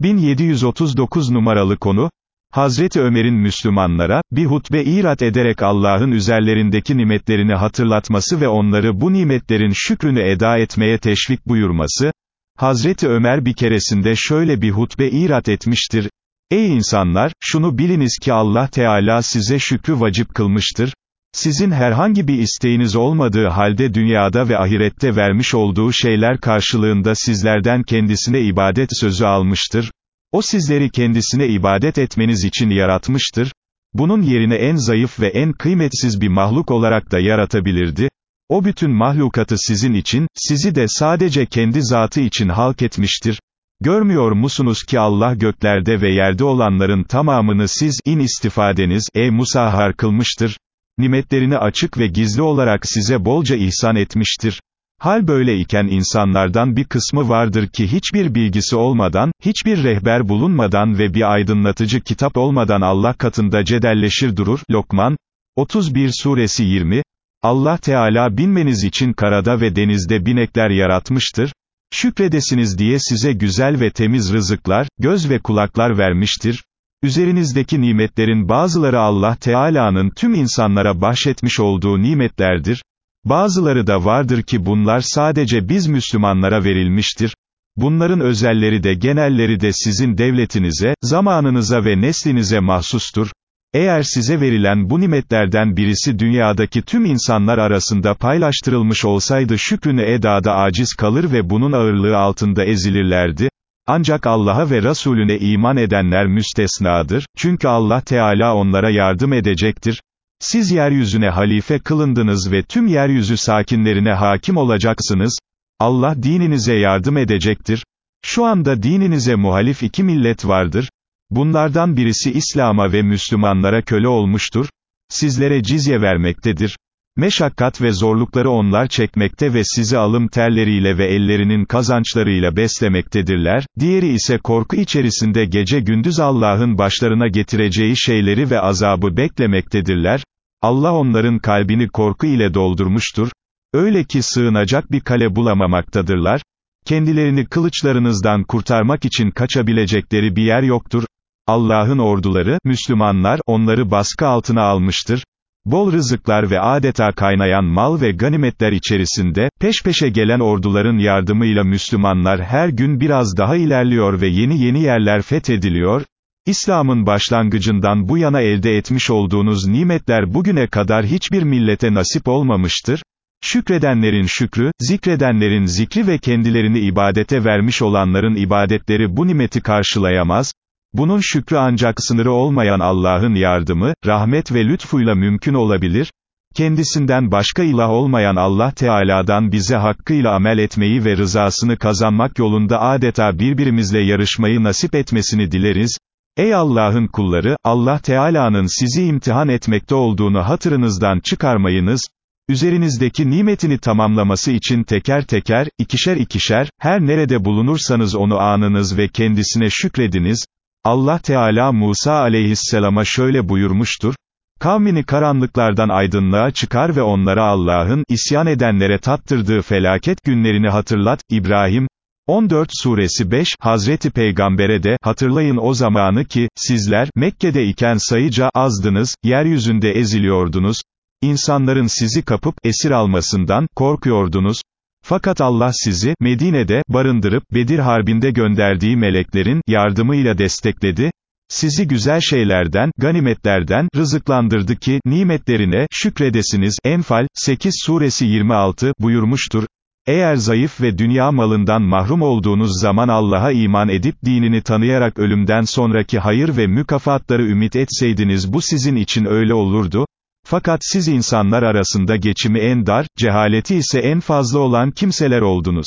1739 numaralı konu, Hazreti Ömer'in Müslümanlara, bir hutbe irat ederek Allah'ın üzerlerindeki nimetlerini hatırlatması ve onları bu nimetlerin şükrünü eda etmeye teşvik buyurması, Hazreti Ömer bir keresinde şöyle bir hutbe irat etmiştir, Ey insanlar, şunu biliniz ki Allah Teala size şükrü vacip kılmıştır, sizin herhangi bir isteğiniz olmadığı halde dünyada ve ahirette vermiş olduğu şeyler karşılığında sizlerden kendisine ibadet sözü almıştır, o sizleri kendisine ibadet etmeniz için yaratmıştır, bunun yerine en zayıf ve en kıymetsiz bir mahluk olarak da yaratabilirdi, o bütün mahlukatı sizin için, sizi de sadece kendi zatı için halk etmiştir, Görmüyor musunuz ki Allah göklerde ve yerde olanların tamamını siz, in istifadeniz, e musahhar kılmıştır, nimetlerini açık ve gizli olarak size bolca ihsan etmiştir. Hal böyle iken insanlardan bir kısmı vardır ki hiçbir bilgisi olmadan, hiçbir rehber bulunmadan ve bir aydınlatıcı kitap olmadan Allah katında cedelleşir durur, Lokman, 31 suresi 20, Allah Teala binmeniz için karada ve denizde binekler yaratmıştır, şükredesiniz diye size güzel ve temiz rızıklar, göz ve kulaklar vermiştir, üzerinizdeki nimetlerin bazıları Allah Teala'nın tüm insanlara bahşetmiş olduğu nimetlerdir, Bazıları da vardır ki bunlar sadece biz Müslümanlara verilmiştir. Bunların özelleri de genelleri de sizin devletinize, zamanınıza ve neslinize mahsustur. Eğer size verilen bu nimetlerden birisi dünyadaki tüm insanlar arasında paylaştırılmış olsaydı şükrünü edada aciz kalır ve bunun ağırlığı altında ezilirlerdi. Ancak Allah'a ve Resulüne iman edenler müstesnadır, çünkü Allah Teala onlara yardım edecektir. Siz yeryüzüne halife kılındınız ve tüm yeryüzü sakinlerine hakim olacaksınız, Allah dininize yardım edecektir. Şu anda dininize muhalif iki millet vardır, bunlardan birisi İslam'a ve Müslümanlara köle olmuştur, sizlere cizye vermektedir. Meşakkat ve zorlukları onlar çekmekte ve sizi alım terleriyle ve ellerinin kazançlarıyla beslemektedirler, diğeri ise korku içerisinde gece gündüz Allah'ın başlarına getireceği şeyleri ve azabı beklemektedirler, Allah onların kalbini korku ile doldurmuştur, öyle ki sığınacak bir kale bulamamaktadırlar, kendilerini kılıçlarınızdan kurtarmak için kaçabilecekleri bir yer yoktur, Allah'ın orduları, Müslümanlar, onları baskı altına almıştır, Bol rızıklar ve adeta kaynayan mal ve ganimetler içerisinde, peş peşe gelen orduların yardımıyla Müslümanlar her gün biraz daha ilerliyor ve yeni yeni yerler fethediliyor, İslam'ın başlangıcından bu yana elde etmiş olduğunuz nimetler bugüne kadar hiçbir millete nasip olmamıştır, Şükredenlerin şükrü, zikredenlerin zikri ve kendilerini ibadete vermiş olanların ibadetleri bu nimeti karşılayamaz, bunun şükrü ancak sınırı olmayan Allah'ın yardımı, rahmet ve lütfuyla mümkün olabilir, kendisinden başka ilah olmayan Allah Teala'dan bize hakkıyla amel etmeyi ve rızasını kazanmak yolunda adeta birbirimizle yarışmayı nasip etmesini dileriz, Ey Allah'ın kulları, Allah Teala'nın sizi imtihan etmekte olduğunu hatırınızdan çıkarmayınız, üzerinizdeki nimetini tamamlaması için teker teker, ikişer ikişer, her nerede bulunursanız onu anınız ve kendisine şükrediniz, Allah Teala Musa aleyhisselama şöyle buyurmuştur, Kavmini karanlıklardan aydınlığa çıkar ve onlara Allah'ın, isyan edenlere tattırdığı felaket günlerini hatırlat, İbrahim, 14 suresi 5, Hazreti Peygamber'e de, hatırlayın o zamanı ki, sizler, Mekke'de iken sayıca azdınız, yeryüzünde eziliyordunuz, insanların sizi kapıp, esir almasından, korkuyordunuz, fakat Allah sizi, Medine'de, barındırıp, Bedir Harbi'nde gönderdiği meleklerin, yardımıyla destekledi, sizi güzel şeylerden, ganimetlerden, rızıklandırdı ki, nimetlerine, şükredesiniz, Enfal, 8 suresi 26, buyurmuştur, eğer zayıf ve dünya malından mahrum olduğunuz zaman Allah'a iman edip dinini tanıyarak ölümden sonraki hayır ve mükafatları ümit etseydiniz bu sizin için öyle olurdu, fakat siz insanlar arasında geçimi en dar, cehaleti ise en fazla olan kimseler oldunuz.